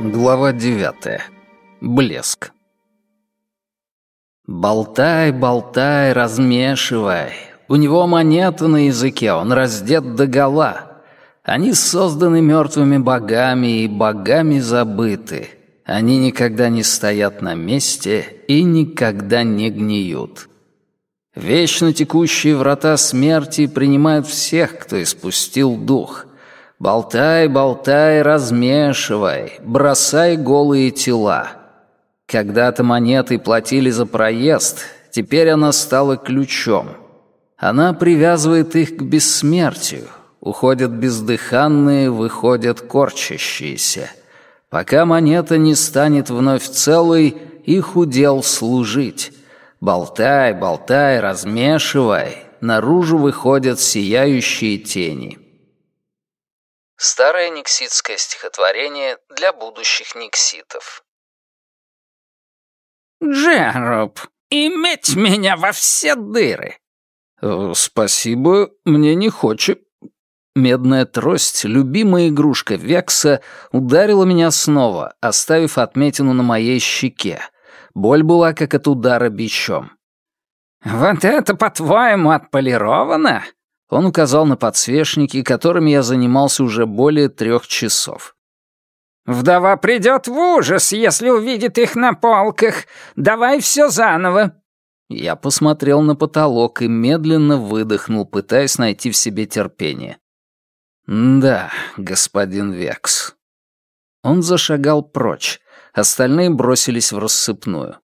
Глава девятая. Блеск. Болтай, болтай, размешивай. У него монета на языке, он раздет догола. Они созданы мертвыми богами и богами забыты. Они никогда не стоят на месте и никогда не гниют. Вечно текущие врата смерти принимают всех, кто испустил дух. Болтай, болтай, размешивай, бросай голые тела. Когда-то монеты платили за проезд, теперь она стала ключом. Она привязывает их к бессмертию. Уходят бездыханные, выходят корчащиеся. Пока монета не станет вновь целой, их удел служить. Болтай, болтай, размешивай, наружу выходят сияющие тени. Старое никситское стихотворение для будущих никситов. «Джероб, иметь меня во все дыры!» «Э, «Спасибо, мне не хочет». Медная трость, любимая игрушка Векса, ударила меня снова, оставив отметину на моей щеке. Боль была как от удара бичом. «Вот это, по-твоему, отполировано?» Он указал на подсвечники, которыми я занимался уже более трех часов. «Вдова придет в ужас, если увидит их на полках. Давай все заново». Я посмотрел на потолок и медленно выдохнул, пытаясь найти в себе терпение. «Да, господин Векс». Он зашагал прочь, Остальные бросились в рассыпную.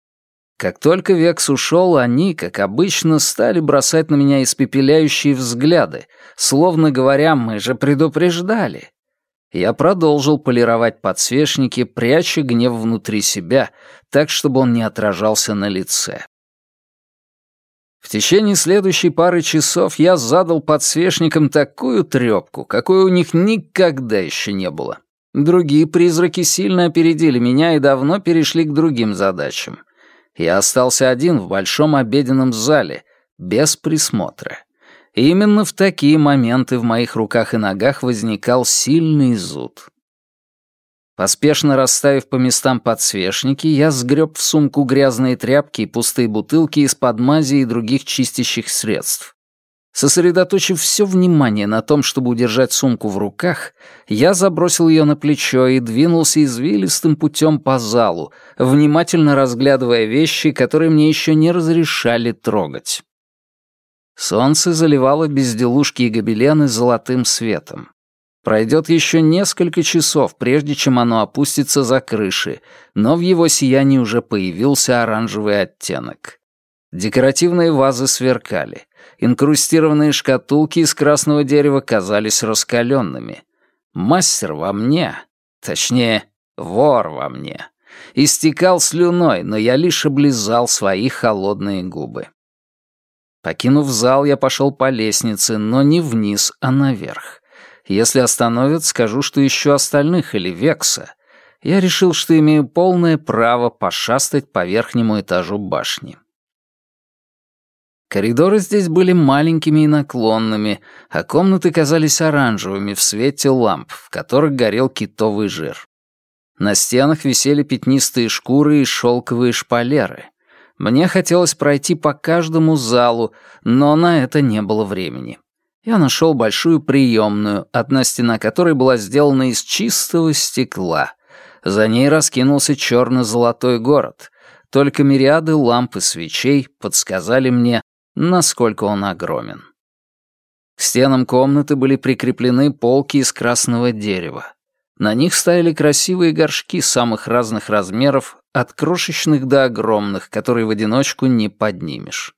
Как только Векс ушел, они, как обычно, стали бросать на меня испепеляющие взгляды, словно говоря, мы же предупреждали. Я продолжил полировать подсвечники, пряча гнев внутри себя, так, чтобы он не отражался на лице. В течение следующей пары часов я задал подсвечникам такую трёпку, какой у них никогда еще не было. Другие призраки сильно опередили меня и давно перешли к другим задачам. Я остался один в большом обеденном зале, без присмотра. И именно в такие моменты в моих руках и ногах возникал сильный зуд. Поспешно расставив по местам подсвечники, я сгреб в сумку грязные тряпки и пустые бутылки из-под мази и других чистящих средств. Сосредоточив все внимание на том, чтобы удержать сумку в руках, я забросил ее на плечо и двинулся извилистым путем по залу, внимательно разглядывая вещи, которые мне еще не разрешали трогать. Солнце заливало безделушки и гобелены золотым светом. Пройдет еще несколько часов, прежде чем оно опустится за крыши, но в его сиянии уже появился оранжевый оттенок. Декоративные вазы сверкали. Инкрустированные шкатулки из красного дерева казались раскаленными. Мастер во мне, точнее, вор во мне, истекал слюной, но я лишь облизал свои холодные губы. Покинув зал, я пошел по лестнице, но не вниз, а наверх. Если остановят, скажу, что ищу остальных или Векса. Я решил, что имею полное право пошастать по верхнему этажу башни. Коридоры здесь были маленькими и наклонными, а комнаты казались оранжевыми в свете ламп, в которых горел китовый жир. На стенах висели пятнистые шкуры и шелковые шпалеры. Мне хотелось пройти по каждому залу, но на это не было времени. Я нашел большую приемную, одна стена которой была сделана из чистого стекла. За ней раскинулся черно-золотой город. Только мириады ламп и свечей подсказали мне, насколько он огромен. К стенам комнаты были прикреплены полки из красного дерева. На них стояли красивые горшки самых разных размеров, от крошечных до огромных, которые в одиночку не поднимешь.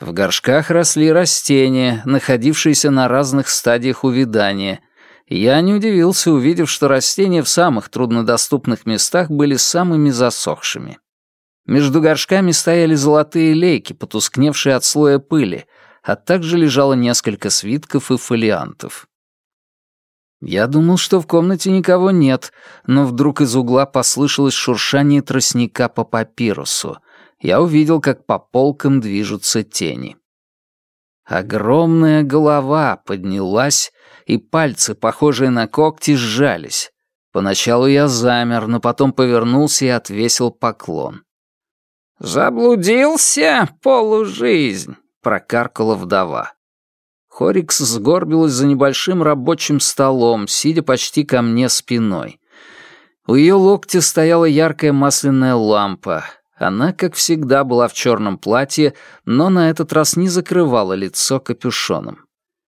В горшках росли растения, находившиеся на разных стадиях увядания. Я не удивился, увидев, что растения в самых труднодоступных местах были самыми засохшими. Между горшками стояли золотые лейки, потускневшие от слоя пыли, а также лежало несколько свитков и фолиантов. Я думал, что в комнате никого нет, но вдруг из угла послышалось шуршание тростника по папирусу. Я увидел, как по полкам движутся тени. Огромная голова поднялась, и пальцы, похожие на когти, сжались. Поначалу я замер, но потом повернулся и отвесил поклон. «Заблудился, полужизнь!» — прокаркала вдова. Хорикс сгорбилась за небольшим рабочим столом, сидя почти ко мне спиной. У ее локтя стояла яркая масляная лампа. Она, как всегда, была в черном платье, но на этот раз не закрывала лицо капюшоном.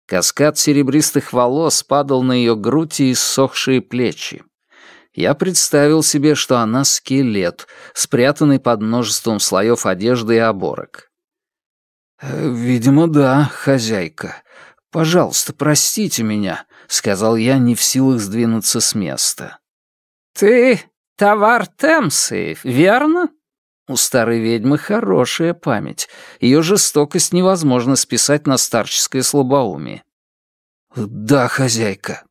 Каскад серебристых волос падал на ее грудь и иссохшие плечи. Я представил себе, что она скелет, спрятанный под множеством слоев одежды и оборок. «Э, «Видимо, да, хозяйка. Пожалуйста, простите меня», — сказал я, не в силах сдвинуться с места. «Ты товар Темсы, верно?» У старой ведьмы хорошая память. Ее жестокость невозможно списать на старческое слабоумие. «Да, хозяйка».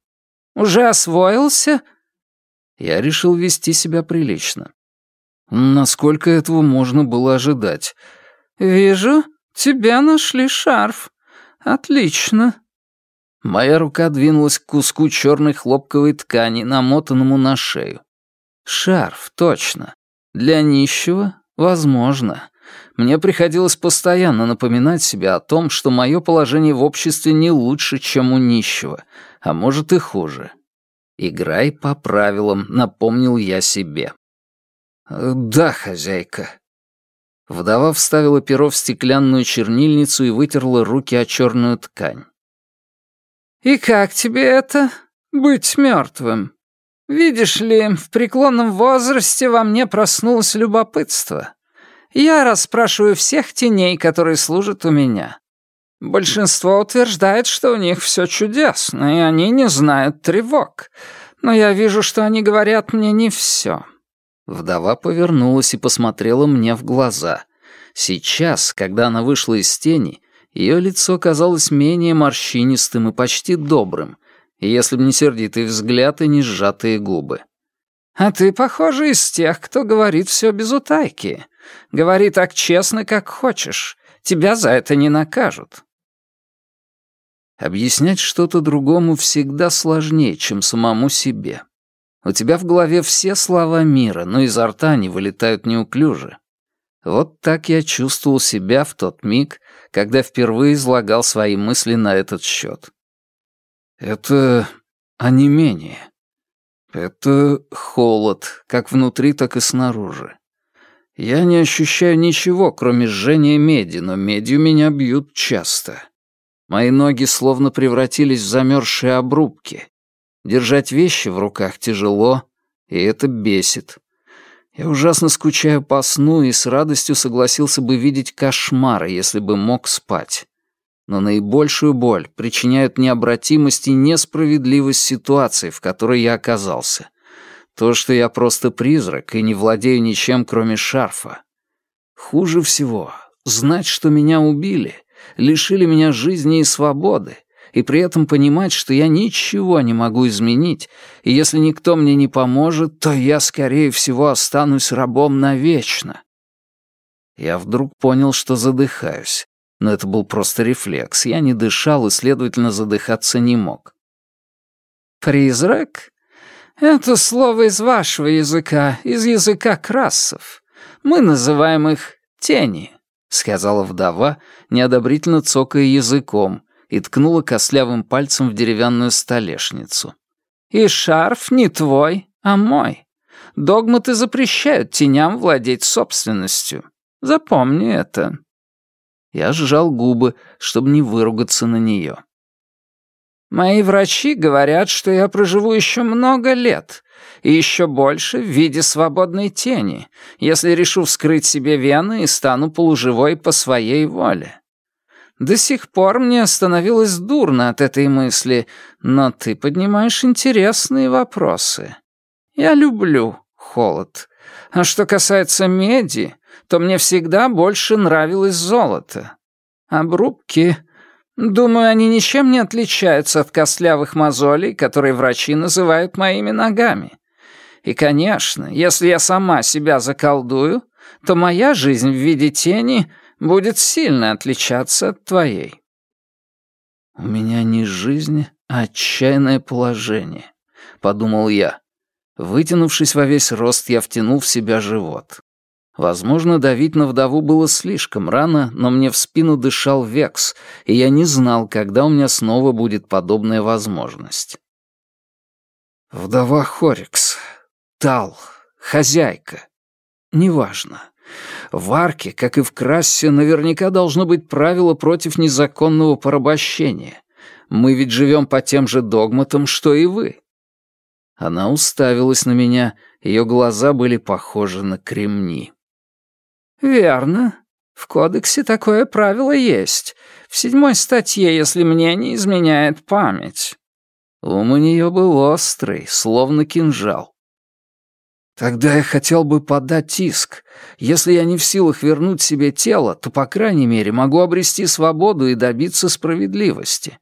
«Уже освоился?» Я решил вести себя прилично. Насколько этого можно было ожидать? «Вижу, тебя нашли шарф. Отлично». Моя рука двинулась к куску черной хлопковой ткани, намотанному на шею. Шарф, точно. Для нищего Возможно. Мне приходилось постоянно напоминать себе о том, что мое положение в обществе не лучше, чем у нищего, а может и хуже. «Играй по правилам», — напомнил я себе. «Да, хозяйка». Вдова вставила перо в стеклянную чернильницу и вытерла руки о черную ткань. «И как тебе это, быть мертвым?» Видишь ли, в преклонном возрасте во мне проснулось любопытство. Я расспрашиваю всех теней, которые служат у меня. Большинство утверждает, что у них все чудесно, и они не знают тревог. Но я вижу, что они говорят мне не все. Вдова повернулась и посмотрела мне в глаза. Сейчас, когда она вышла из тени, ее лицо казалось менее морщинистым и почти добрым, если б не сердитый взгляд и не сжатые губы. «А ты, похоже, из тех, кто говорит все без утайки. Говори так честно, как хочешь. Тебя за это не накажут». Объяснять что-то другому всегда сложнее, чем самому себе. У тебя в голове все слова мира, но изо рта они вылетают неуклюже. Вот так я чувствовал себя в тот миг, когда впервые излагал свои мысли на этот счет. Это онемение. Это холод, как внутри, так и снаружи. Я не ощущаю ничего, кроме жжения меди, но медью меня бьют часто. Мои ноги словно превратились в замерзшие обрубки. Держать вещи в руках тяжело, и это бесит. Я ужасно скучаю по сну и с радостью согласился бы видеть кошмары, если бы мог спать но наибольшую боль причиняют необратимость и несправедливость ситуации, в которой я оказался. То, что я просто призрак и не владею ничем, кроме шарфа. Хуже всего знать, что меня убили, лишили меня жизни и свободы, и при этом понимать, что я ничего не могу изменить, и если никто мне не поможет, то я, скорее всего, останусь рабом навечно. Я вдруг понял, что задыхаюсь но это был просто рефлекс. Я не дышал и, следовательно, задыхаться не мог. «Призрак? Это слово из вашего языка, из языка красов. Мы называем их тени», — сказала вдова, неодобрительно цокая языком, и ткнула костлявым пальцем в деревянную столешницу. «И шарф не твой, а мой. Догматы запрещают теням владеть собственностью. Запомни это». Я сжал губы, чтобы не выругаться на нее. «Мои врачи говорят, что я проживу еще много лет, и еще больше в виде свободной тени, если решу вскрыть себе вены и стану полуживой по своей воле. До сих пор мне становилось дурно от этой мысли, но ты поднимаешь интересные вопросы. Я люблю холод. А что касается меди, то мне всегда больше нравилось золото. Обрубки... Думаю, они ничем не отличаются от костлявых мозолей, которые врачи называют моими ногами. И, конечно, если я сама себя заколдую, то моя жизнь в виде тени будет сильно отличаться от твоей. «У меня не жизнь, а отчаянное положение», — подумал я. Вытянувшись во весь рост, я втянул в себя живот. Возможно, давить на вдову было слишком рано, но мне в спину дышал Векс, и я не знал, когда у меня снова будет подобная возможность. Вдова Хорикс, Тал, хозяйка. Неважно. В арке, как и в Крассе, наверняка должно быть правило против незаконного порабощения. Мы ведь живем по тем же догматам, что и вы. Она уставилась на меня, ее глаза были похожи на кремни. «Верно. В кодексе такое правило есть. В седьмой статье, если мне не изменяет память». Ум у нее был острый, словно кинжал. Тогда я хотел бы подать иск. Если я не в силах вернуть себе тело, то, по крайней мере, могу обрести свободу и добиться справедливости.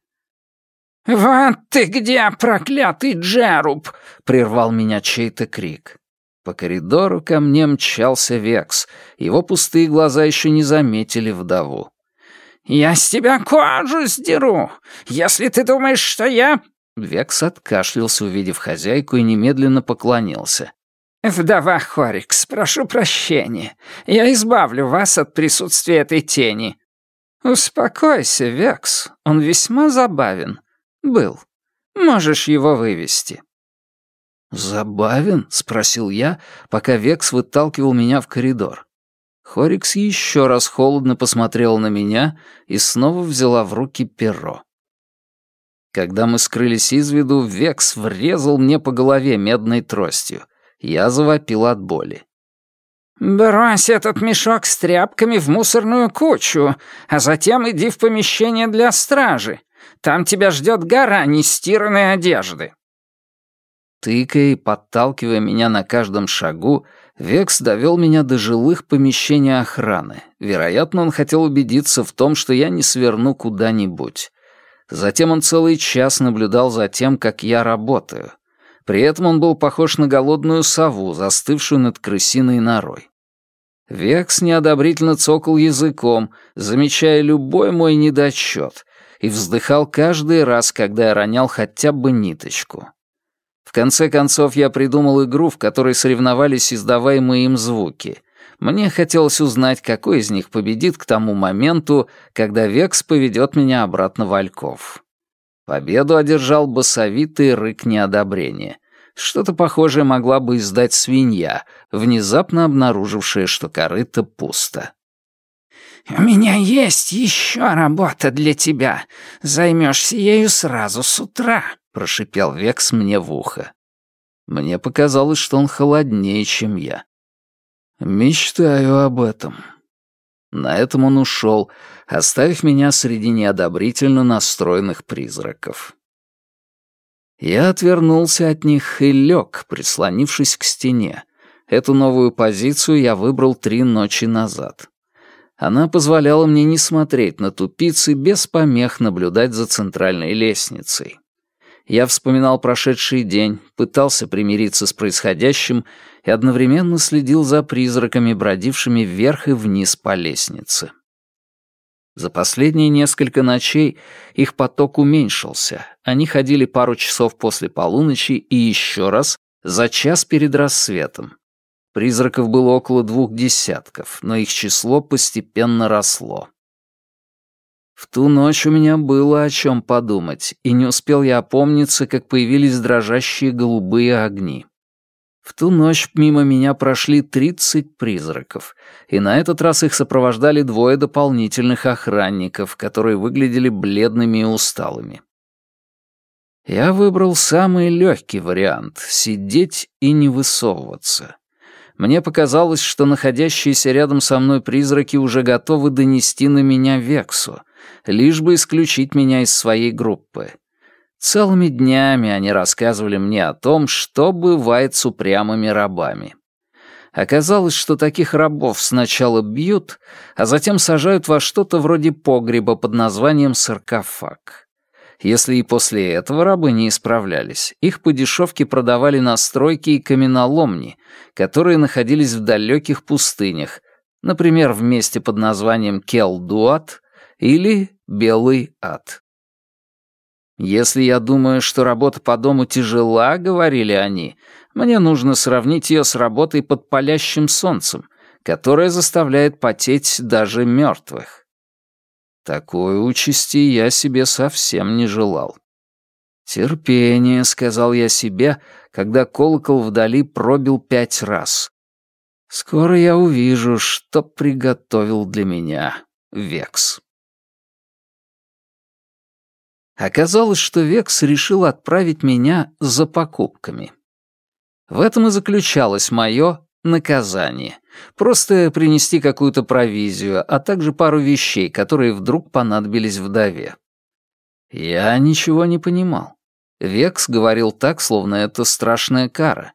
«Вот ты где, проклятый Джеруб!» — прервал меня чей-то крик. По коридору ко мне мчался Векс. Его пустые глаза еще не заметили вдову. «Я с тебя кожу сдеру! Если ты думаешь, что я...» Векс откашлялся, увидев хозяйку, и немедленно поклонился. «Вдова Хорикс, прошу прощения. Я избавлю вас от присутствия этой тени». «Успокойся, Векс. Он весьма забавен. Был. Можешь его вывести». «Забавен?» — спросил я, пока Векс выталкивал меня в коридор. Хорикс еще раз холодно посмотрела на меня и снова взяла в руки перо. Когда мы скрылись из виду, Векс врезал мне по голове медной тростью — я завопил от боли. «Брось этот мешок с тряпками в мусорную кучу, а затем иди в помещение для стражи. Там тебя ждет гора нестиранной одежды». Тыкая и подталкивая меня на каждом шагу, Векс довел меня до жилых помещений охраны. Вероятно, он хотел убедиться в том, что я не сверну куда-нибудь. Затем он целый час наблюдал за тем, как я работаю. При этом он был похож на голодную сову, застывшую над крысиной норой. Векс неодобрительно цокал языком, замечая любой мой недочет, и вздыхал каждый раз, когда я ронял хотя бы ниточку. В конце концов, я придумал игру, в которой соревновались издаваемые им звуки. Мне хотелось узнать, какой из них победит к тому моменту, когда Векс поведет меня обратно в Ольков. Победу одержал басовитый рык неодобрения. Что-то похожее могла бы издать свинья, внезапно обнаружившая, что корыто пусто. «У меня есть еще работа для тебя. Займешься ею сразу с утра», — прошипел Векс мне в ухо. Мне показалось, что он холоднее, чем я. «Мечтаю об этом», на этом он ушел, оставив меня среди неодобрительно настроенных призраков. Я отвернулся от них и лег, прислонившись к стене. Эту новую позицию я выбрал три ночи назад. Она позволяла мне не смотреть на тупицы, без помех наблюдать за центральной лестницей. Я вспоминал прошедший день, пытался примириться с происходящим и одновременно следил за призраками, бродившими вверх и вниз по лестнице. За последние несколько ночей их поток уменьшился. Они ходили пару часов после полуночи и еще раз за час перед рассветом. Призраков было около двух десятков, но их число постепенно росло. В ту ночь у меня было о чем подумать, и не успел я опомниться, как появились дрожащие голубые огни. В ту ночь мимо меня прошли тридцать призраков, и на этот раз их сопровождали двое дополнительных охранников, которые выглядели бледными и усталыми. Я выбрал самый легкий вариант — сидеть и не высовываться. Мне показалось, что находящиеся рядом со мной призраки уже готовы донести на меня Вексу, лишь бы исключить меня из своей группы. Целыми днями они рассказывали мне о том, что бывает с упрямыми рабами. Оказалось, что таких рабов сначала бьют, а затем сажают во что-то вроде погреба под названием саркофаг. Если и после этого рабы не исправлялись, их по дешевке продавали на стройки и каменоломни, которые находились в далеких пустынях, например, в месте под названием Келдуат или Белый ад. Если я думаю, что работа по дому тяжела, говорили они, мне нужно сравнить ее с работой под палящим солнцем, которая заставляет потеть даже мертвых. Такой участи я себе совсем не желал. «Терпение», — сказал я себе, когда колокол вдали пробил пять раз. «Скоро я увижу, что приготовил для меня Векс». Оказалось, что Векс решил отправить меня за покупками. В этом и заключалось мое наказание. Просто принести какую-то провизию, а также пару вещей, которые вдруг понадобились вдове. Я ничего не понимал. Векс говорил так, словно это страшная кара.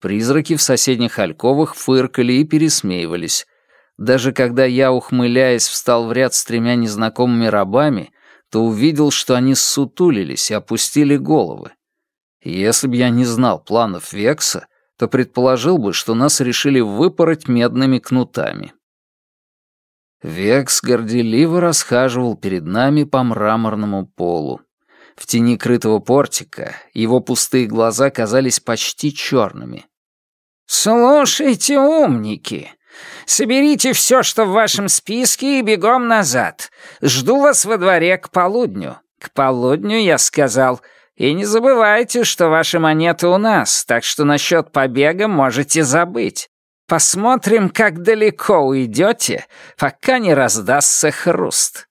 Призраки в соседних альковах фыркали и пересмеивались. Даже когда я, ухмыляясь, встал в ряд с тремя незнакомыми рабами, то увидел, что они ссутулились и опустили головы. Если бы я не знал планов Векса, то предположил бы, что нас решили выпороть медными кнутами. Векс горделиво расхаживал перед нами по мраморному полу. В тени крытого портика его пустые глаза казались почти черными. «Слушайте, умники! Соберите все, что в вашем списке, и бегом назад. Жду вас во дворе к полудню. К полудню, я сказал. И не забывайте, что ваши монеты у нас, так что насчет побега можете забыть. Посмотрим, как далеко уйдете, пока не раздастся хруст».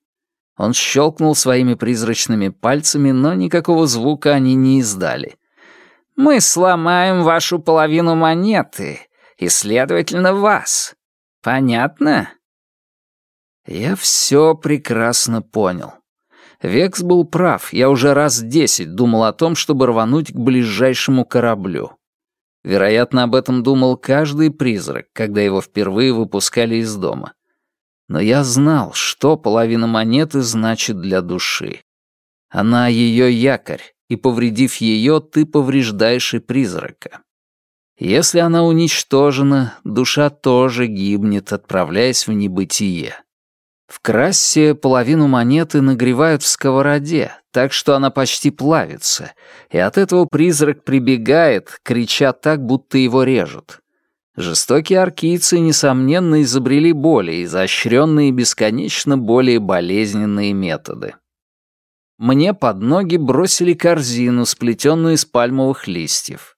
Он щелкнул своими призрачными пальцами, но никакого звука они не издали. «Мы сломаем вашу половину монеты, и, следовательно, вас. Понятно?» Я все прекрасно понял. Векс был прав, я уже раз десять думал о том, чтобы рвануть к ближайшему кораблю. Вероятно, об этом думал каждый призрак, когда его впервые выпускали из дома. Но я знал, что половина монеты значит для души. Она ее якорь, и, повредив ее, ты повреждаешь и призрака. Если она уничтожена, душа тоже гибнет, отправляясь в небытие. В крассе половину монеты нагревают в сковороде, так что она почти плавится, и от этого призрак прибегает, крича так, будто его режут. Жестокие аркийцы, несомненно, изобрели более изощренные и бесконечно более болезненные методы. Мне под ноги бросили корзину, сплетенную из пальмовых листьев.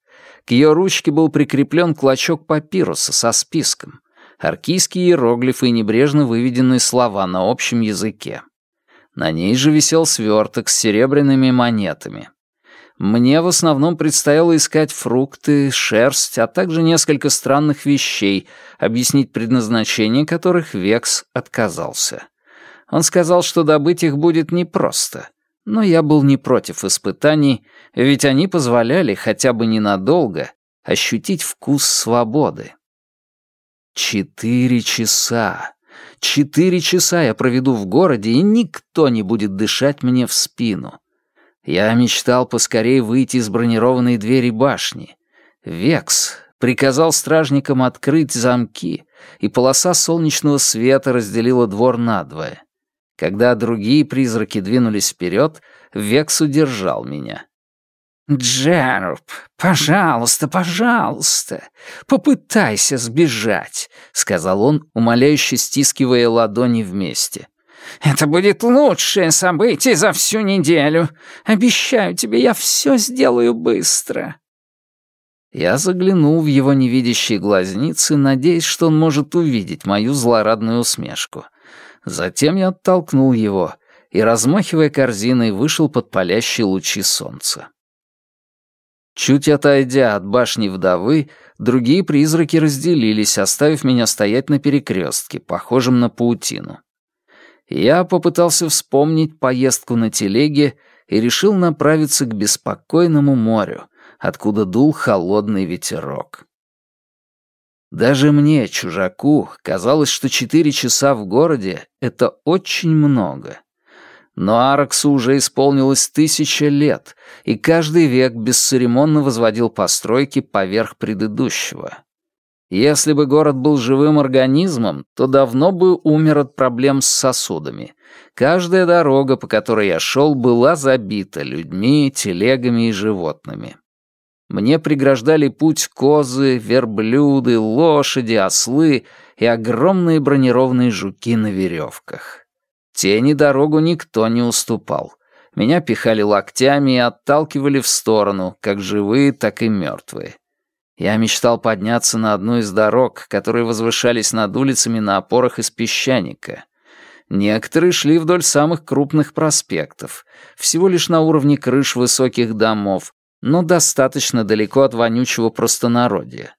К ее ручке был прикреплен клочок папируса со списком, аркийские иероглифы и небрежно выведенные слова на общем языке. На ней же висел сверток с серебряными монетами. Мне в основном предстояло искать фрукты, шерсть, а также несколько странных вещей, объяснить предназначение которых Векс отказался. Он сказал, что добыть их будет непросто. Но я был не против испытаний, ведь они позволяли хотя бы ненадолго ощутить вкус свободы. Четыре часа. Четыре часа я проведу в городе, и никто не будет дышать мне в спину. Я мечтал поскорее выйти из бронированной двери башни. Векс приказал стражникам открыть замки, и полоса солнечного света разделила двор надвое. Когда другие призраки двинулись вперед, Векс удержал меня. «Джеруб, пожалуйста, пожалуйста, попытайся сбежать», — сказал он, умоляюще стискивая ладони вместе. Это будет лучшее событие за всю неделю. Обещаю тебе, я все сделаю быстро». Я заглянул в его невидящие глазницы, надеясь, что он может увидеть мою злорадную усмешку. Затем я оттолкнул его и, размахивая корзиной, вышел под палящие лучи солнца. Чуть отойдя от башни вдовы, другие призраки разделились, оставив меня стоять на перекрестке, похожем на паутину. Я попытался вспомнить поездку на телеге и решил направиться к беспокойному морю, откуда дул холодный ветерок. Даже мне, чужаку, казалось, что четыре часа в городе — это очень много. Но Араксу уже исполнилось тысяча лет, и каждый век бесцеремонно возводил постройки поверх предыдущего. Если бы город был живым организмом, то давно бы умер от проблем с сосудами. Каждая дорога, по которой я шел, была забита людьми, телегами и животными. Мне преграждали путь козы, верблюды, лошади, ослы и огромные бронированные жуки на веревках. Тени дорогу никто не уступал. Меня пихали локтями и отталкивали в сторону, как живые, так и мертвые. Я мечтал подняться на одну из дорог, которые возвышались над улицами на опорах из песчаника. Некоторые шли вдоль самых крупных проспектов, всего лишь на уровне крыш высоких домов, но достаточно далеко от вонючего простонародья.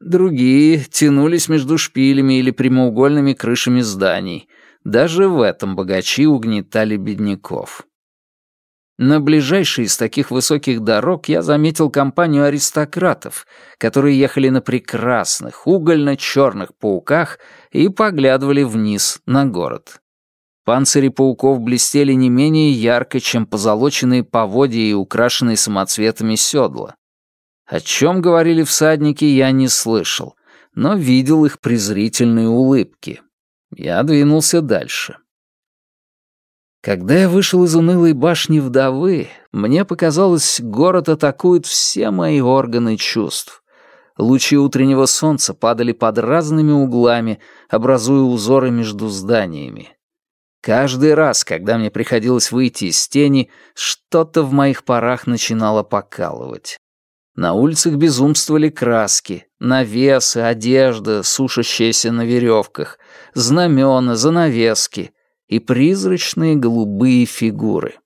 Другие тянулись между шпилями или прямоугольными крышами зданий. Даже в этом богачи угнетали бедняков. На ближайшей из таких высоких дорог я заметил компанию аристократов, которые ехали на прекрасных угольно-черных пауках и поглядывали вниз на город. Панцири пауков блестели не менее ярко, чем позолоченные поводья и украшенные самоцветами седла. О чем говорили всадники, я не слышал, но видел их презрительные улыбки. Я двинулся дальше. Когда я вышел из унылой башни вдовы, мне показалось, город атакует все мои органы чувств. Лучи утреннего солнца падали под разными углами, образуя узоры между зданиями. Каждый раз, когда мне приходилось выйти из тени, что-то в моих парах начинало покалывать. На улицах безумствовали краски, навесы, одежда, сушащаяся на веревках, знамена, занавески — и призрачные голубые фигуры.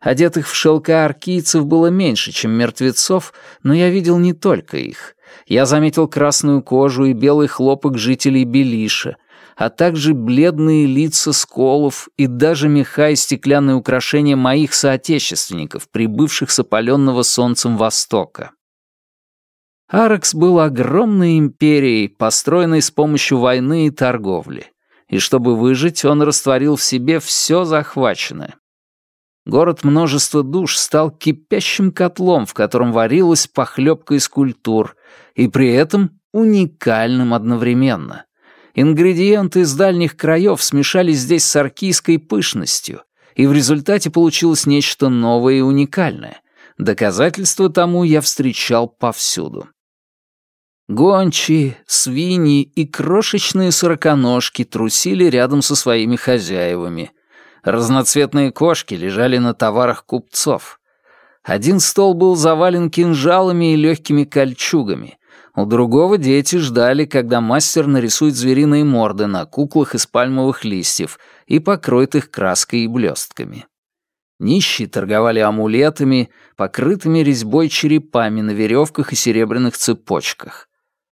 Одетых в шелка аркийцев было меньше, чем мертвецов, но я видел не только их. Я заметил красную кожу и белый хлопок жителей Белиша, а также бледные лица сколов и даже меха и стеклянные украшения моих соотечественников, прибывших с опаленного солнцем Востока. Аракс был огромной империей, построенной с помощью войны и торговли и чтобы выжить, он растворил в себе все захваченное. Город множества душ стал кипящим котлом, в котором варилась похлебка из культур, и при этом уникальным одновременно. Ингредиенты из дальних краев смешались здесь с аркийской пышностью, и в результате получилось нечто новое и уникальное. Доказательства тому я встречал повсюду. Гончие, свиньи и крошечные сороконожки трусили рядом со своими хозяевами. Разноцветные кошки лежали на товарах купцов. Один стол был завален кинжалами и легкими кольчугами. У другого дети ждали, когда мастер нарисует звериные морды на куклах из пальмовых листьев и покроет их краской и блестками. Нищие торговали амулетами, покрытыми резьбой черепами на веревках и серебряных цепочках.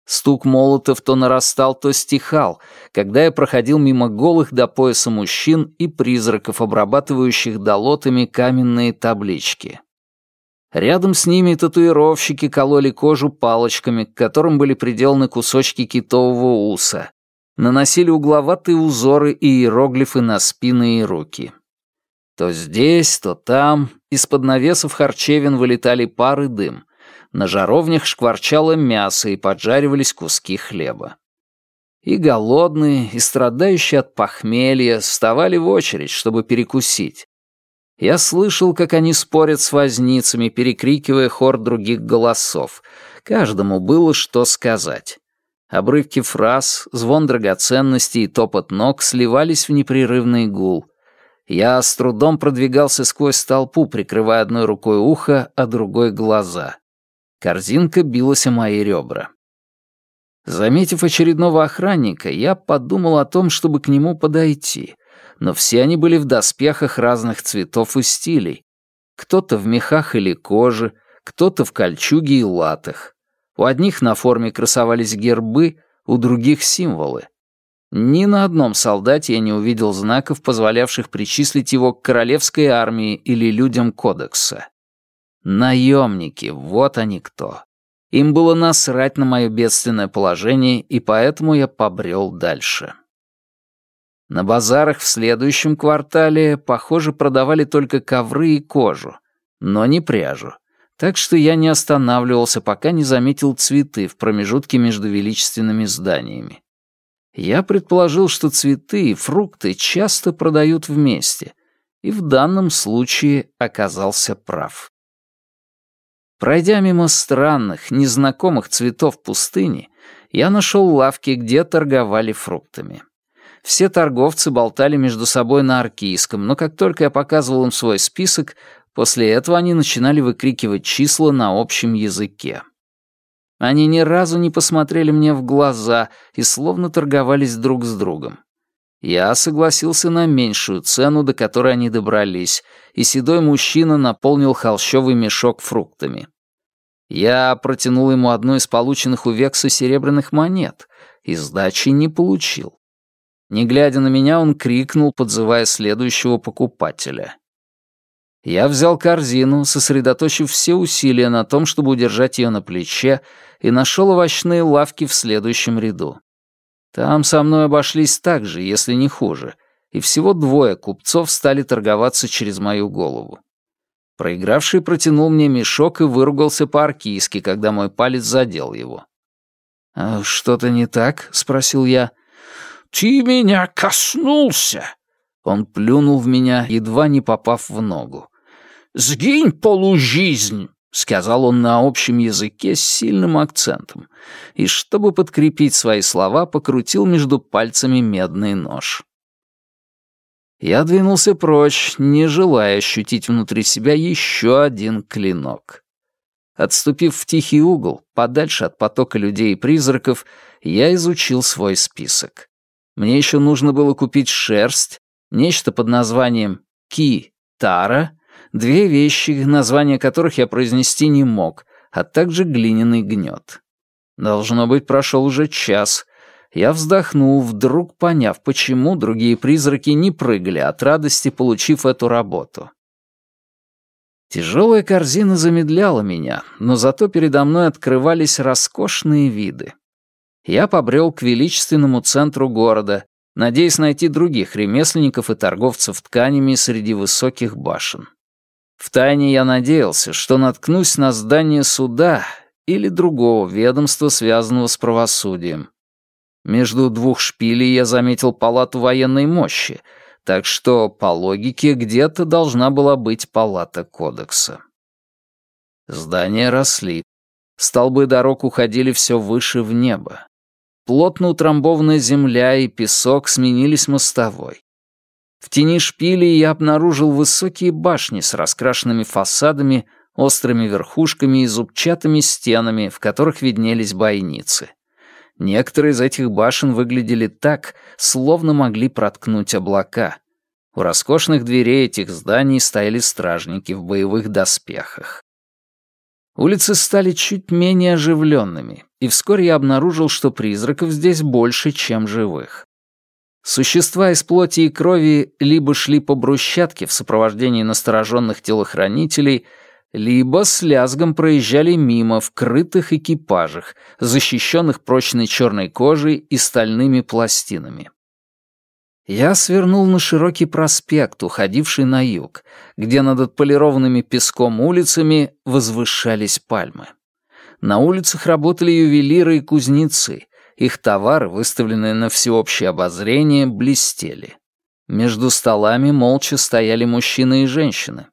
Стук молотов то нарастал, то стихал, когда я проходил мимо голых до пояса мужчин и призраков, обрабатывающих долотами каменные таблички. Рядом с ними татуировщики кололи кожу палочками, к которым были приделаны кусочки китового уса, наносили угловатые узоры и иероглифы на спины и руки. То здесь, то там из-под навесов харчевин вылетали пары дым. На жаровнях шкварчало мясо и поджаривались куски хлеба. И голодные, и страдающие от похмелья вставали в очередь, чтобы перекусить. Я слышал, как они спорят с возницами, перекрикивая хор других голосов. Каждому было что сказать. Обрывки фраз, звон драгоценностей и топот ног сливались в непрерывный гул. Я с трудом продвигался сквозь толпу, прикрывая одной рукой ухо, а другой — глаза. Корзинка билась о мои ребра. Заметив очередного охранника, я подумал о том, чтобы к нему подойти, но все они были в доспехах разных цветов и стилей. Кто-то в мехах или коже, кто-то в кольчуге и латах. У одних на форме красовались гербы, у других — символы. Ни на одном солдате я не увидел знаков, позволявших причислить его к королевской армии или людям кодекса. Наемники, вот они кто. Им было насрать на мое бедственное положение, и поэтому я побрел дальше. На базарах в следующем квартале, похоже, продавали только ковры и кожу, но не пряжу. так что я не останавливался, пока не заметил цветы в промежутке между величественными зданиями. Я предположил, что цветы и фрукты часто продают вместе, и в данном случае оказался прав. Пройдя мимо странных, незнакомых цветов пустыни, я нашел лавки, где торговали фруктами. Все торговцы болтали между собой на аркийском, но как только я показывал им свой список, после этого они начинали выкрикивать числа на общем языке. Они ни разу не посмотрели мне в глаза и словно торговались друг с другом. Я согласился на меньшую цену, до которой они добрались, и седой мужчина наполнил холщовый мешок фруктами. Я протянул ему одну из полученных у Векса серебряных монет, и сдачи не получил. Не глядя на меня, он крикнул, подзывая следующего покупателя. Я взял корзину, сосредоточив все усилия на том, чтобы удержать ее на плече, и нашел овощные лавки в следующем ряду. Там со мной обошлись так же, если не хуже, и всего двое купцов стали торговаться через мою голову. Проигравший протянул мне мешок и выругался по-аркийски, когда мой палец задел его. «А «Что-то не так?» — спросил я. «Ты меня коснулся!» Он плюнул в меня, едва не попав в ногу. «Сгинь, полужизнь!» — сказал он на общем языке с сильным акцентом, и, чтобы подкрепить свои слова, покрутил между пальцами медный нож. Я двинулся прочь, не желая ощутить внутри себя еще один клинок. Отступив в тихий угол, подальше от потока людей и призраков, я изучил свой список. Мне еще нужно было купить шерсть, нечто под названием «ки-тара», две вещи, названия которых я произнести не мог, а также глиняный гнет. Должно быть, прошел уже час. Я вздохнул, вдруг поняв, почему другие призраки не прыгали от радости, получив эту работу. Тяжелая корзина замедляла меня, но зато передо мной открывались роскошные виды я побрел к величественному центру города, надеясь найти других ремесленников и торговцев тканями среди высоких башен. Втайне я надеялся, что наткнусь на здание суда или другого ведомства, связанного с правосудием. Между двух шпилей я заметил палату военной мощи, так что, по логике, где-то должна была быть палата кодекса. Здания росли. Столбы дорог уходили все выше в небо. Плотно утрамбованная земля и песок сменились мостовой. В тени шпилей я обнаружил высокие башни с раскрашенными фасадами, острыми верхушками и зубчатыми стенами, в которых виднелись бойницы. Некоторые из этих башен выглядели так, словно могли проткнуть облака. У роскошных дверей этих зданий стояли стражники в боевых доспехах. Улицы стали чуть менее оживленными, и вскоре я обнаружил, что призраков здесь больше, чем живых. Существа из плоти и крови либо шли по брусчатке в сопровождении настороженных телохранителей, либо с лязгом проезжали мимо в крытых экипажах, защищенных прочной черной кожей и стальными пластинами. Я свернул на широкий проспект, уходивший на юг, где над отполированными песком улицами возвышались пальмы. На улицах работали ювелиры и кузнецы. Их товары, выставленные на всеобщее обозрение, блестели. Между столами молча стояли мужчины и женщины.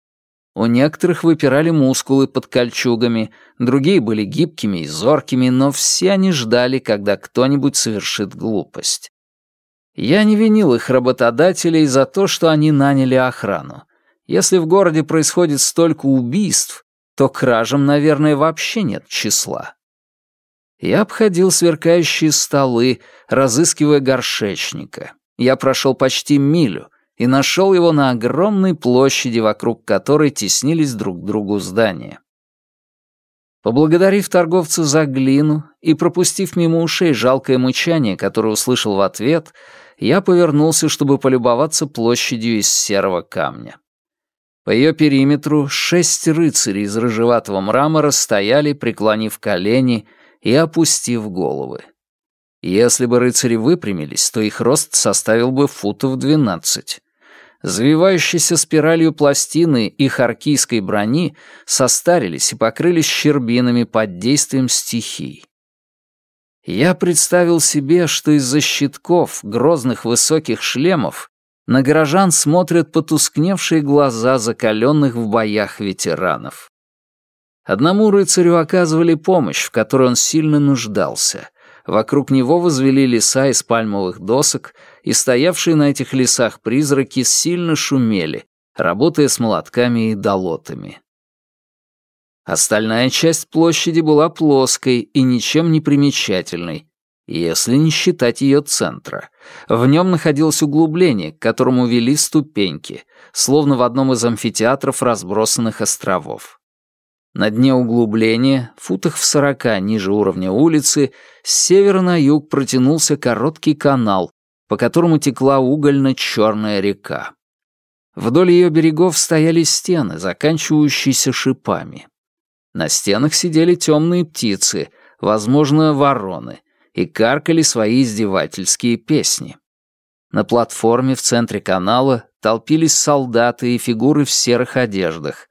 У некоторых выпирали мускулы под кольчугами, другие были гибкими и зоркими, но все они ждали, когда кто-нибудь совершит глупость. Я не винил их работодателей за то, что они наняли охрану. Если в городе происходит столько убийств, то кражам, наверное, вообще нет числа. Я обходил сверкающие столы, разыскивая горшечника. Я прошел почти милю и нашел его на огромной площади, вокруг которой теснились друг к другу здания. Поблагодарив торговца за глину и пропустив мимо ушей жалкое мычание, которое услышал в ответ, я повернулся, чтобы полюбоваться площадью из серого камня. По ее периметру шесть рыцарей из рыжеватого мрамора стояли, преклонив колени и опустив головы. Если бы рыцари выпрямились, то их рост составил бы футов двенадцать. Завивающиеся спиралью пластины их аркийской брони состарились и покрылись щербинами под действием стихий. Я представил себе, что из-за щитков, грозных высоких шлемов, на горожан смотрят потускневшие глаза закаленных в боях ветеранов. Одному рыцарю оказывали помощь, в которой он сильно нуждался. Вокруг него возвели леса из пальмовых досок, и стоявшие на этих лесах призраки сильно шумели, работая с молотками и долотами. Остальная часть площади была плоской и ничем не примечательной, если не считать ее центра. В нем находилось углубление, к которому вели ступеньки, словно в одном из амфитеатров разбросанных островов. На дне углубления, футах в сорока ниже уровня улицы, с севера на юг протянулся короткий канал, по которому текла угольно-черная река. Вдоль ее берегов стояли стены, заканчивающиеся шипами. На стенах сидели темные птицы, возможно, вороны, и каркали свои издевательские песни. На платформе в центре канала толпились солдаты и фигуры в серых одеждах,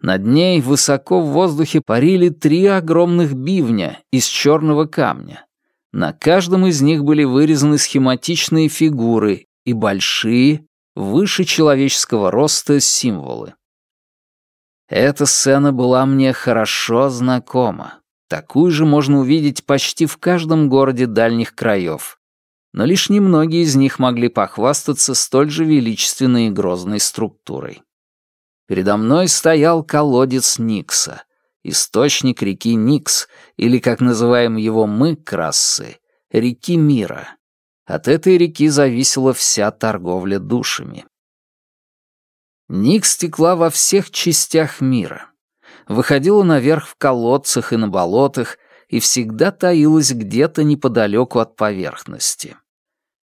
над ней высоко в воздухе парили три огромных бивня из черного камня. На каждом из них были вырезаны схематичные фигуры и большие, выше человеческого роста символы. Эта сцена была мне хорошо знакома. Такую же можно увидеть почти в каждом городе дальних краев. Но лишь немногие из них могли похвастаться столь же величественной и грозной структурой. Передо мной стоял колодец Никса, источник реки Никс, или, как называем его мы, Крассы, реки мира. От этой реки зависела вся торговля душами. Никс текла во всех частях мира. Выходила наверх в колодцах и на болотах и всегда таилась где-то неподалеку от поверхности.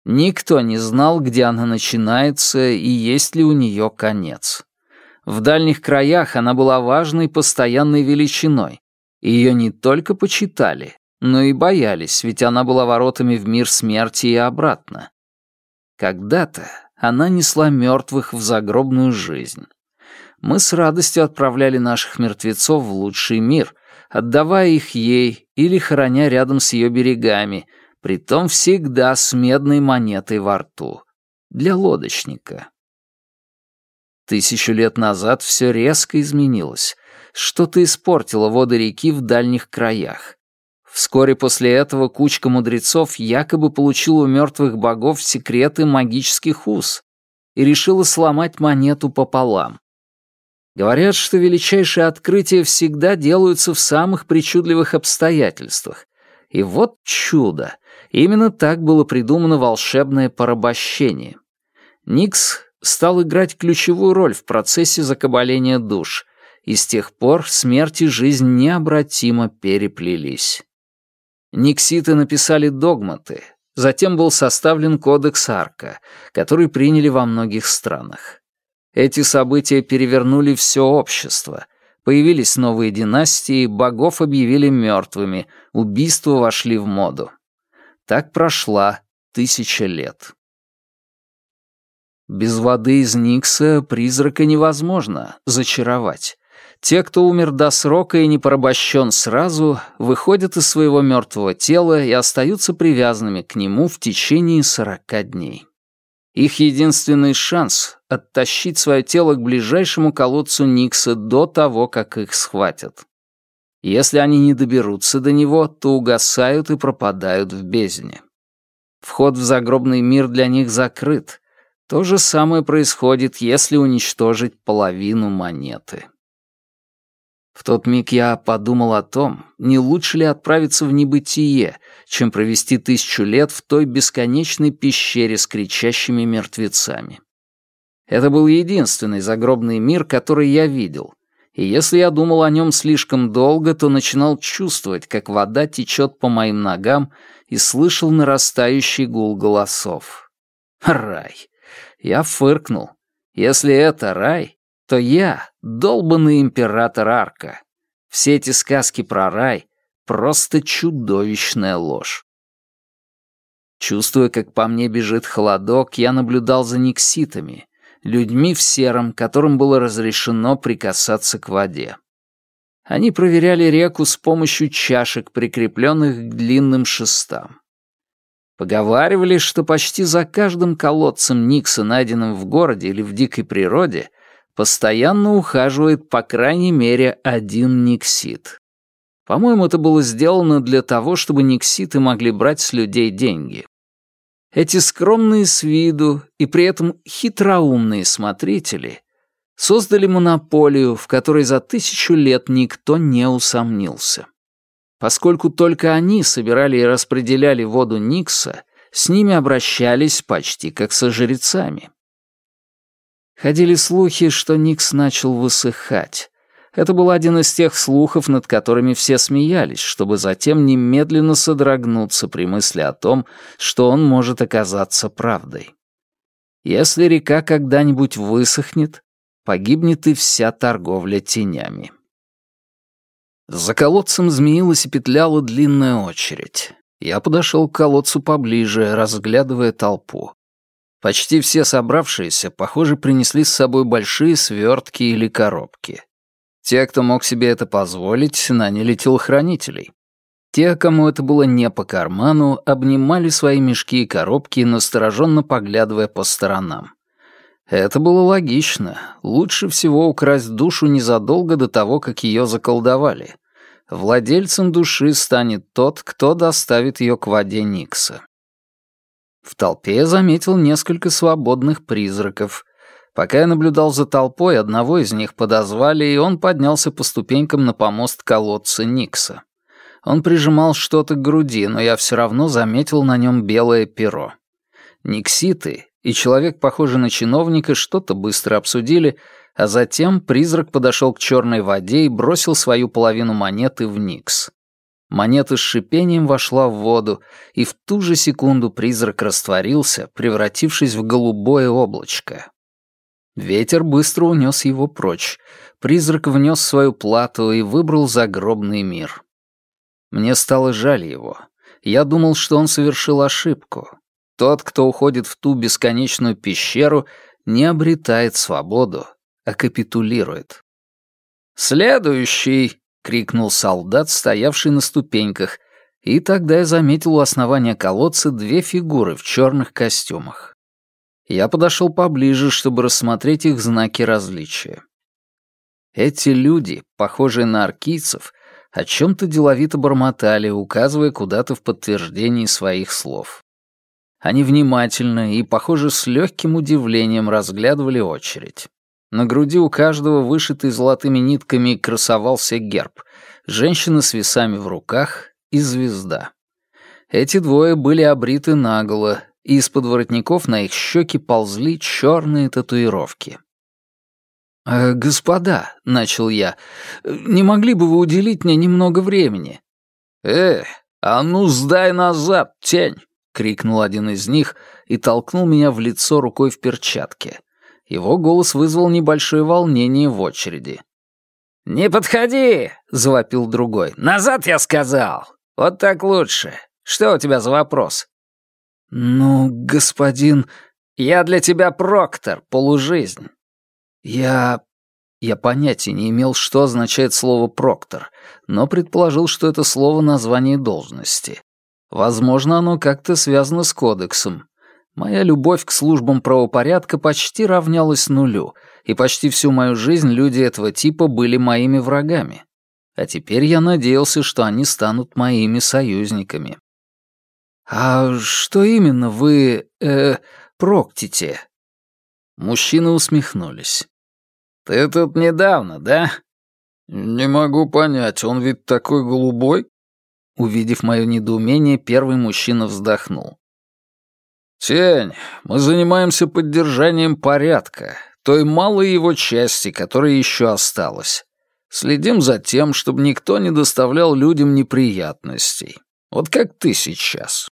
Никто не знал, где она начинается и есть ли у нее конец. В дальних краях она была важной постоянной величиной. Ее не только почитали, но и боялись, ведь она была воротами в мир смерти и обратно. Когда-то она несла мертвых в загробную жизнь. Мы с радостью отправляли наших мертвецов в лучший мир, отдавая их ей или хороня рядом с ее берегами, притом всегда с медной монетой во рту. Для лодочника. Тысячу лет назад все резко изменилось. Что-то испортило воды реки в дальних краях. Вскоре после этого кучка мудрецов якобы получила у мертвых богов секреты магических уз и решила сломать монету пополам. Говорят, что величайшие открытия всегда делаются в самых причудливых обстоятельствах. И вот чудо! Именно так было придумано волшебное порабощение. Никс стал играть ключевую роль в процессе закабаления душ, и с тех пор смерть и жизнь необратимо переплелись. Никситы написали догматы, затем был составлен кодекс Арка, который приняли во многих странах. Эти события перевернули все общество. Появились новые династии, богов объявили мертвыми, убийства вошли в моду. Так прошла тысяча лет. Без воды из Никса призрака невозможно зачаровать. Те, кто умер до срока и не порабощен сразу, выходят из своего мертвого тела и остаются привязанными к нему в течение сорока дней. Их единственный шанс — оттащить свое тело к ближайшему колодцу Никса до того, как их схватят. Если они не доберутся до него, то угасают и пропадают в бездне. Вход в загробный мир для них закрыт, то же самое происходит, если уничтожить половину монеты. В тот миг я подумал о том, не лучше ли отправиться в небытие, чем провести тысячу лет в той бесконечной пещере с кричащими мертвецами. Это был единственный загробный мир, который я видел, и если я думал о нем слишком долго, то начинал чувствовать, как вода течет по моим ногам и слышал нарастающий гул голосов. Рай. Я фыркнул. Если это рай, то я — долбанный император Арка. Все эти сказки про рай — просто чудовищная ложь. Чувствуя, как по мне бежит холодок, я наблюдал за никситами. людьми в сером, которым было разрешено прикасаться к воде. Они проверяли реку с помощью чашек, прикрепленных к длинным шестам. Поговаривали, что почти за каждым колодцем Никса, найденным в городе или в дикой природе, постоянно ухаживает по крайней мере один Никсит. По-моему, это было сделано для того, чтобы Никситы могли брать с людей деньги. Эти скромные с виду и при этом хитроумные смотрители создали монополию, в которой за тысячу лет никто не усомнился. Поскольку только они собирали и распределяли воду Никса, с ними обращались почти как со жрецами. Ходили слухи, что Никс начал высыхать. Это был один из тех слухов, над которыми все смеялись, чтобы затем немедленно содрогнуться при мысли о том, что он может оказаться правдой. Если река когда-нибудь высохнет, погибнет и вся торговля тенями. За колодцем змеилась и петляла длинная очередь. Я подошел к колодцу поближе, разглядывая толпу. Почти все собравшиеся, похоже, принесли с собой большие свертки или коробки. Те, кто мог себе это позволить, наняли телохранителей. Те, кому это было не по карману, обнимали свои мешки и коробки, настороженно поглядывая по сторонам. Это было логично. Лучше всего украсть душу незадолго до того, как ее заколдовали. Владельцем души станет тот, кто доставит ее к воде Никса. В толпе я заметил несколько свободных призраков. Пока я наблюдал за толпой, одного из них подозвали, и он поднялся по ступенькам на помост колодца Никса. Он прижимал что-то к груди, но я все равно заметил на нем белое перо. Никситы и человек, похожий на чиновника, что-то быстро обсудили, а затем призрак подошел к черной воде и бросил свою половину монеты в Никс. Монета с шипением вошла в воду, и в ту же секунду призрак растворился, превратившись в голубое облачко. Ветер быстро унес его прочь. Призрак внес свою плату и выбрал загробный мир. Мне стало жаль его. Я думал, что он совершил ошибку. Тот, кто уходит в ту бесконечную пещеру, не обретает свободу, а капитулирует. «Следующий!» — крикнул солдат, стоявший на ступеньках, и тогда я заметил у основания колодца две фигуры в черных костюмах. Я подошел поближе, чтобы рассмотреть их знаки различия. Эти люди, похожие на аркийцев, о чем-то деловито бормотали, указывая куда-то в подтверждении своих слов. Они внимательно и, похоже, с легким удивлением разглядывали очередь. На груди у каждого, вышитый золотыми нитками, красовался герб. Женщина с весами в руках и звезда. Эти двое были обриты наголо, и из-под воротников на их щеки ползли черные татуировки. «Э, «Господа», — начал я, — «не могли бы вы уделить мне немного времени?» «Э, а ну сдай назад, тень!» — крикнул один из них и толкнул меня в лицо рукой в перчатке. Его голос вызвал небольшое волнение в очереди. «Не подходи!» — завопил другой. «Назад, я сказал! Вот так лучше. Что у тебя за вопрос?» «Ну, господин...» «Я для тебя проктор, полужизнь». «Я...» Я понятия не имел, что означает слово «проктор», но предположил, что это слово название должности. Возможно, оно как-то связано с кодексом. Моя любовь к службам правопорядка почти равнялась нулю, и почти всю мою жизнь люди этого типа были моими врагами. А теперь я надеялся, что они станут моими союзниками. «А что именно вы, э, проктите?» Мужчины усмехнулись. «Ты тут недавно, да?» «Не могу понять, он ведь такой голубой?» Увидев мое недоумение, первый мужчина вздохнул. «Тень, мы занимаемся поддержанием порядка, той малой его части, которая еще осталась. Следим за тем, чтобы никто не доставлял людям неприятностей. Вот как ты сейчас».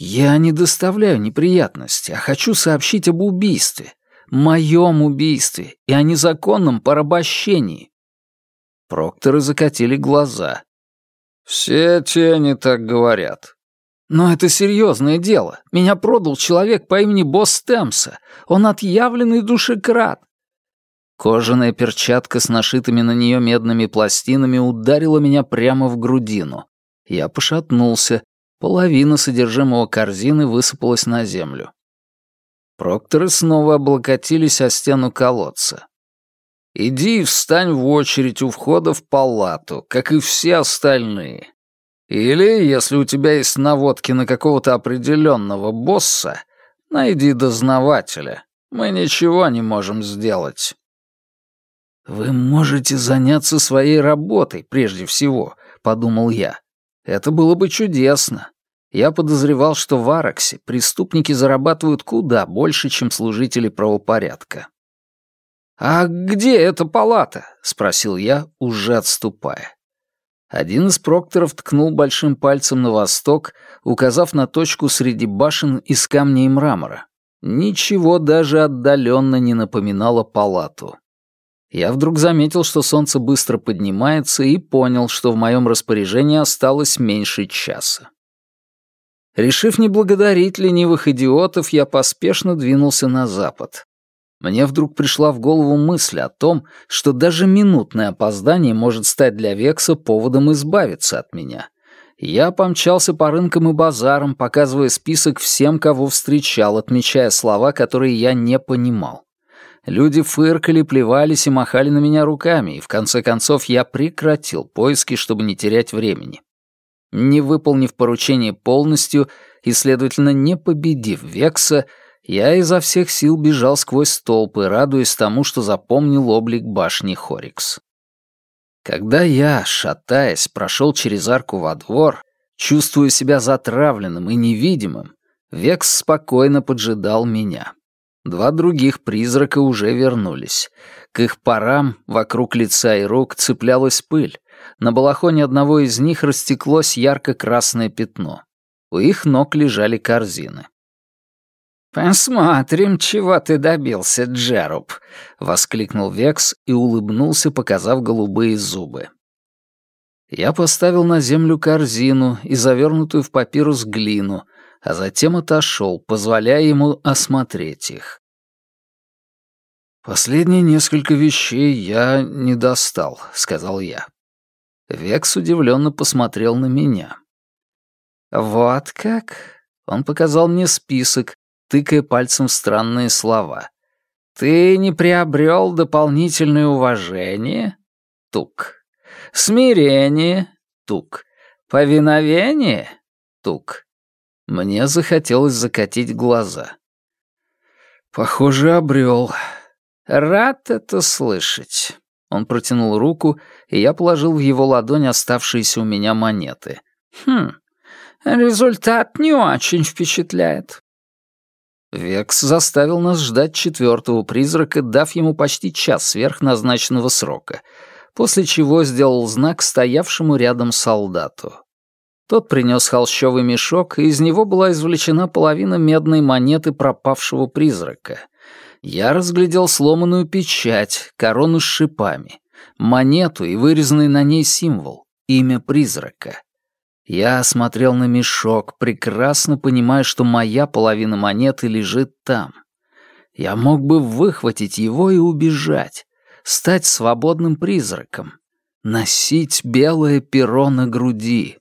«Я не доставляю неприятностей, а хочу сообщить об убийстве. Моем убийстве и о незаконном порабощении». Прокторы закатили глаза. «Все тени так говорят». «Но это серьезное дело. Меня продал человек по имени Босс Темса. Он отъявленный душекрат». Кожаная перчатка с нашитыми на нее медными пластинами ударила меня прямо в грудину. Я пошатнулся. Половина содержимого корзины высыпалась на землю. Прокторы снова облокотились о стену колодца. «Иди и встань в очередь у входа в палату, как и все остальные. Или, если у тебя есть наводки на какого-то определенного босса, найди дознавателя. Мы ничего не можем сделать. «Вы можете заняться своей работой прежде всего», — подумал я. «Это было бы чудесно. Я подозревал, что в Араксе преступники зарабатывают куда больше, чем служители правопорядка». «А где эта палата?» — спросил я, уже отступая. Один из прокторов ткнул большим пальцем на восток, указав на точку среди башен из камня и мрамора. Ничего даже отдаленно не напоминало палату. Я вдруг заметил, что солнце быстро поднимается, и понял, что в моем распоряжении осталось меньше часа. Решив не благодарить ленивых идиотов, я поспешно двинулся на запад. Мне вдруг пришла в голову мысль о том, что даже минутное опоздание может стать для Векса поводом избавиться от меня. Я помчался по рынкам и базарам, показывая список всем, кого встречал, отмечая слова, которые я не понимал. Люди фыркали, плевались и махали на меня руками, и в конце концов я прекратил поиски, чтобы не терять времени. Не выполнив поручение полностью и, следовательно, не победив Векса, я изо всех сил бежал сквозь толпы, радуясь тому, что запомнил облик башни Хорикс. Когда я, шатаясь, прошел через арку во двор, чувствуя себя затравленным и невидимым, Векс спокойно поджидал меня. Два других призрака уже вернулись. К их парам вокруг лица и рук цеплялась пыль. На балахоне одного из них растеклось ярко-красное пятно. У их ног лежали корзины. «Посмотрим, чего ты добился, Джеруб», — воскликнул Векс и улыбнулся, показав голубые зубы. Я поставил на землю корзину и завернутую в папирус глину, а затем отошел, позволяя ему осмотреть их. «Последние несколько вещей я не достал», — сказал я. Векс удивленно посмотрел на меня. «Вот как?» — он показал мне список, тыкая пальцем в странные слова. «Ты не приобрел дополнительное уважение?» Тук. «Смирение?» Тук. «Повиновение?» Тук. Мне захотелось закатить глаза. «Похоже, обрел». «Рад это слышать». Он протянул руку, и я положил в его ладонь оставшиеся у меня монеты. «Хм, результат не очень впечатляет. Векс заставил нас ждать четвертого призрака, дав ему почти час сверх назначенного срока, после чего сделал знак стоявшему рядом солдату. Тот принес холщовый мешок, и из него была извлечена половина медной монеты пропавшего призрака. Я разглядел сломанную печать, корону с шипами, монету и вырезанный на ней символ, имя призрака. Я смотрел на мешок, прекрасно понимая, что моя половина монеты лежит там. Я мог бы выхватить его и убежать, стать свободным призраком, носить белое перо на груди.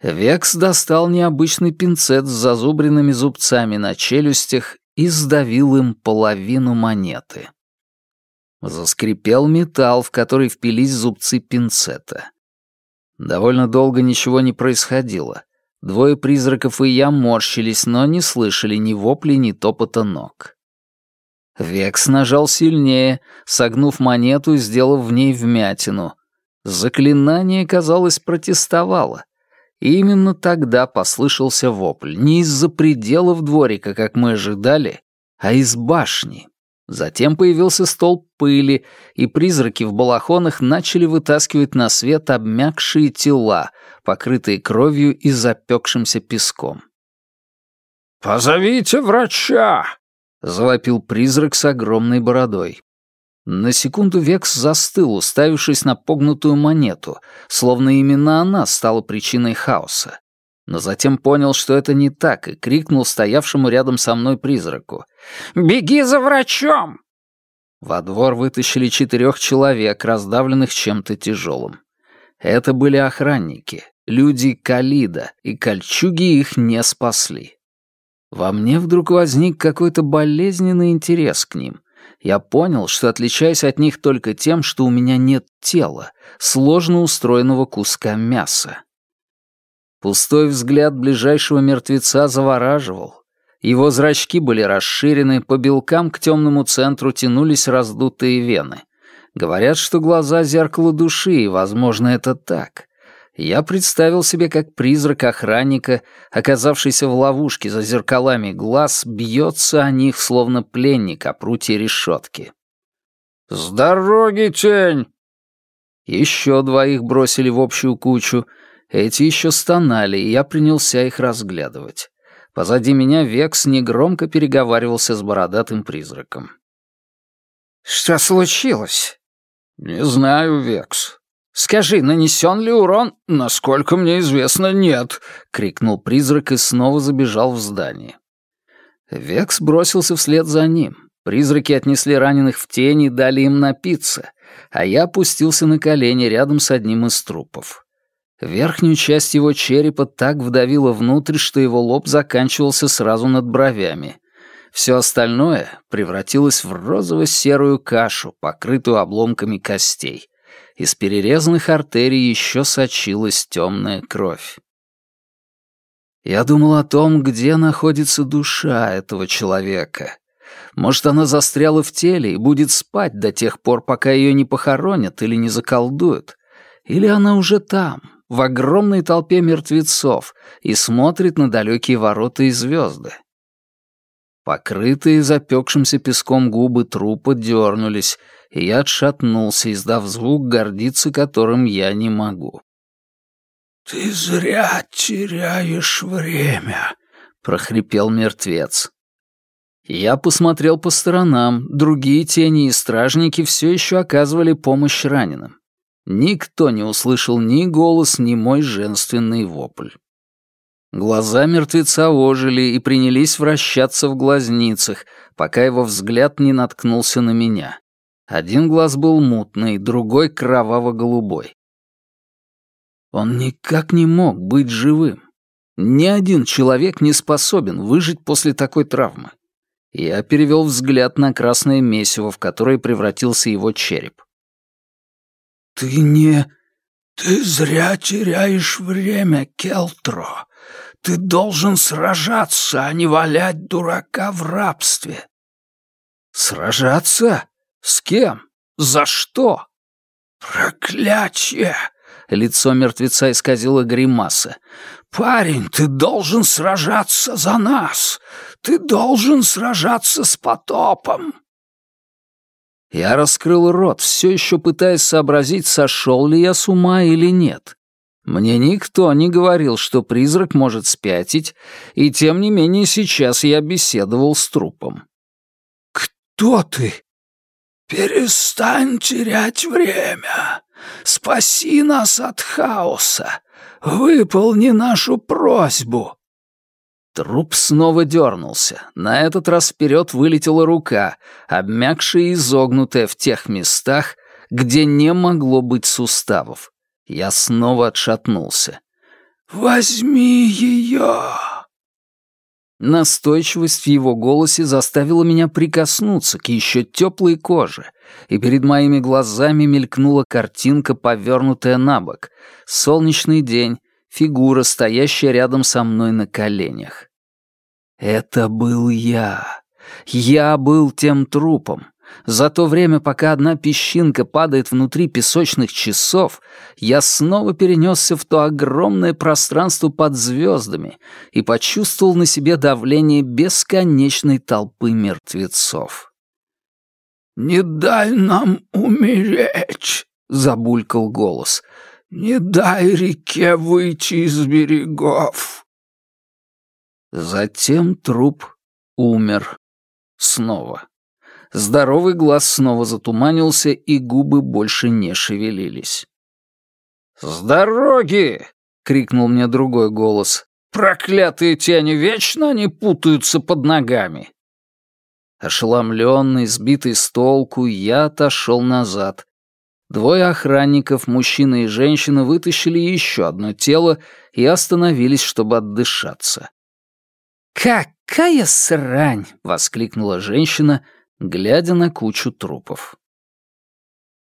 Векс достал необычный пинцет с зазубренными зубцами на челюстях и сдавил им половину монеты. Заскрипел металл, в который впились зубцы пинцета. Довольно долго ничего не происходило. Двое призраков и я морщились, но не слышали ни вопли, ни топота ног. Векс нажал сильнее, согнув монету и сделав в ней вмятину. Заклинание, казалось, протестовало. Именно тогда послышался вопль. Не из-за пределов дворика, как мы ожидали, а из башни. Затем появился столб пыли, и призраки в балахонах начали вытаскивать на свет обмякшие тела, покрытые кровью и запекшимся песком. «Позовите врача!» — завопил призрак с огромной бородой. На секунду Векс застыл, уставившись на погнутую монету, словно именно она стала причиной хаоса. но затем понял, что это не так, и крикнул стоявшему рядом со мной призраку. «Беги за врачом!» Во двор вытащили четырех человек, раздавленных чем-то тяжелым. Это были охранники, люди Калида, и кольчуги их не спасли. Во мне вдруг возник какой-то болезненный интерес к ним. Я понял, что отличаюсь от них только тем, что у меня нет тела, сложно устроенного куска мяса. Пустой взгляд ближайшего мертвеца завораживал. Его зрачки были расширены, по белкам к темному центру тянулись раздутые вены. Говорят, что глаза — зеркало души, и, возможно, это так. Я представил себе, как призрак охранника, оказавшийся в ловушке за зеркалами глаз, бьется о них, словно пленник о прутье решетки. «С дороги, тень!» Еще двоих бросили в общую кучу — эти еще стонали, и я принялся их разглядывать. Позади меня Векс негромко переговаривался с бородатым призраком. «Что случилось?» «Не знаю, Векс». «Скажи, нанесен ли урон?» «Насколько мне известно, нет», — крикнул призрак и снова забежал в здание. Векс бросился вслед за ним. Призраки отнесли раненых в тень и дали им напиться, а я опустился на колени рядом с одним из трупов. Верхнюю часть его черепа так вдавило внутрь, что его лоб заканчивался сразу над бровями. Все остальное превратилось в розово-серую кашу, покрытую обломками костей. Из перерезанных артерий еще сочилась темная кровь. Я думал о том, где находится душа этого человека. Может, она застряла в теле и будет спать до тех пор, пока ее не похоронят или не заколдуют. Или она уже там, в огромной толпе мертвецов и смотрит на далекие ворота и звезды. Покрытые запекшимся песком губы трупа дернулись, и я отшатнулся, издав звук, гордиться которым я не могу. «Ты зря теряешь время», — прохрипел мертвец. Я посмотрел по сторонам, другие тени и стражники все еще оказывали помощь раненым. Никто не услышал ни голос, ни мой женственный вопль. Глаза мертвеца ожили и принялись вращаться в глазницах, пока его взгляд не наткнулся на меня. Один глаз был мутный, другой — кроваво-голубой. Он никак не мог быть живым. Ни один человек не способен выжить после такой травмы. Я перевел взгляд на красное месиво, в которое превратился его череп. «Ты не... Ты зря теряешь время, Келтро. Ты должен сражаться, а не валять дурака в рабстве». «Сражаться? С кем? За что?» «Проклятие!» — лицо мертвеца исказило гримаса. «Парень, ты должен сражаться за нас! Ты должен сражаться с потопом!» Я раскрыл рот, все еще пытаясь сообразить, сошел ли я с ума или нет. Мне никто не говорил, что призрак может спятить, и тем не менее сейчас я беседовал с трупом. «Кто ты?» «Перестань терять время. Спаси нас от хаоса. Выполни нашу просьбу. Труп снова дернулся. На этот раз вперед вылетела рука, обмякшая и изогнутая в тех местах, где не могло быть суставов. Я снова отшатнулся. «Возьми ее!» Настойчивость в его голосе заставила меня прикоснуться к еще теплой коже, и перед моими глазами мелькнула картинка, повернутая на бок. Солнечный день, фигура, стоящая рядом со мной на коленях. Это был я. Я был тем трупом. За то время, пока одна песчинка падает внутри песочных часов, я снова перенесся в то огромное пространство под звездами и почувствовал на себе давление бесконечной толпы мертвецов. «Не дай нам умереть!» — забулькал голос. «Не дай реке выйти из берегов!» Затем труп умер. Снова. Здоровый глаз снова затуманился, и губы больше не шевелились. «С дороги!» — крикнул мне другой голос. Проклятые тени, вечно они путаются под ногами!» Ошеломленный, сбитый с толку, я отошел назад. Двое охранников, мужчина и женщина, вытащили еще одно тело и остановились, чтобы отдышаться. «Какая срань!» — воскликнула женщина, глядя на кучу трупов.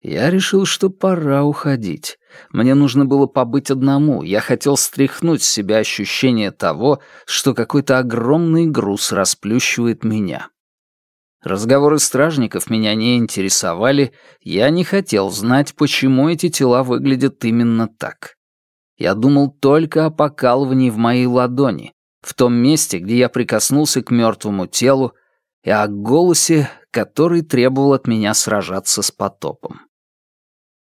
Я решил, что пора уходить. Мне нужно было побыть одному. Я хотел стряхнуть с себя ощущение того, что какой-то огромный груз расплющивает меня. Разговоры стражников меня не интересовали, я не хотел знать, почему эти тела выглядят именно так. Я думал только о покалывании в моей ладони, в том месте, где я прикоснулся к мертвому телу, и о голосе, который требовал от меня сражаться с потопом.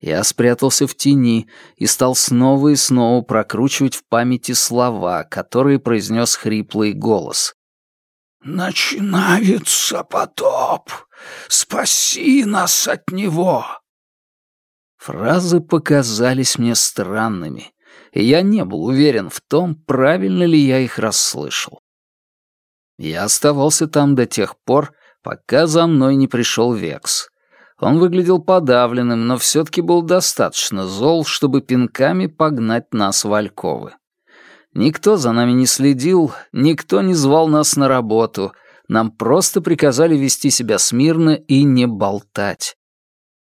Я спрятался в тени и стал снова и снова прокручивать в памяти слова, которые произнес хриплый голос. «Начинается потоп! Спаси нас от него!» Фразы показались мне странными, и я не был уверен в том, правильно ли я их расслышал. Я оставался там до тех пор, пока за мной не пришел Векс. Он выглядел подавленным, но все-таки был достаточно зол, чтобы пинками погнать нас в Альковы. Никто за нами не следил, никто не звал нас на работу, нам просто приказали вести себя смирно и не болтать.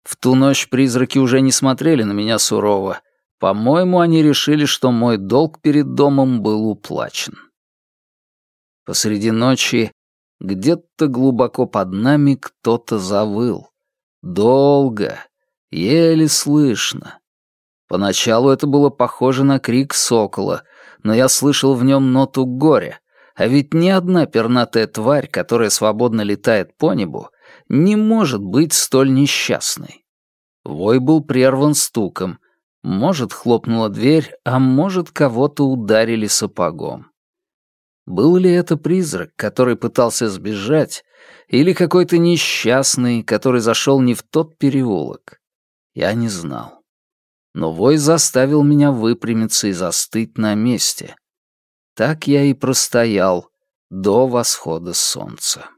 В ту ночь призраки уже не смотрели на меня сурово. По-моему, они решили, что мой долг перед домом был уплачен. Посреди ночи где-то глубоко под нами кто-то завыл. Долго, еле слышно. Поначалу это было похоже на крик сокола, но я слышал в нем ноту горя, а ведь ни одна пернатая тварь, которая свободно летает по небу, не может быть столь несчастной. Вой был прерван стуком. Может, хлопнула дверь, а может, кого-то ударили сапогом. Был ли это призрак, который пытался сбежать, или какой-то несчастный, который зашел не в тот переулок. Я не знал. Но вой заставил меня выпрямиться и застыть на месте. Так я и простоял до восхода солнца.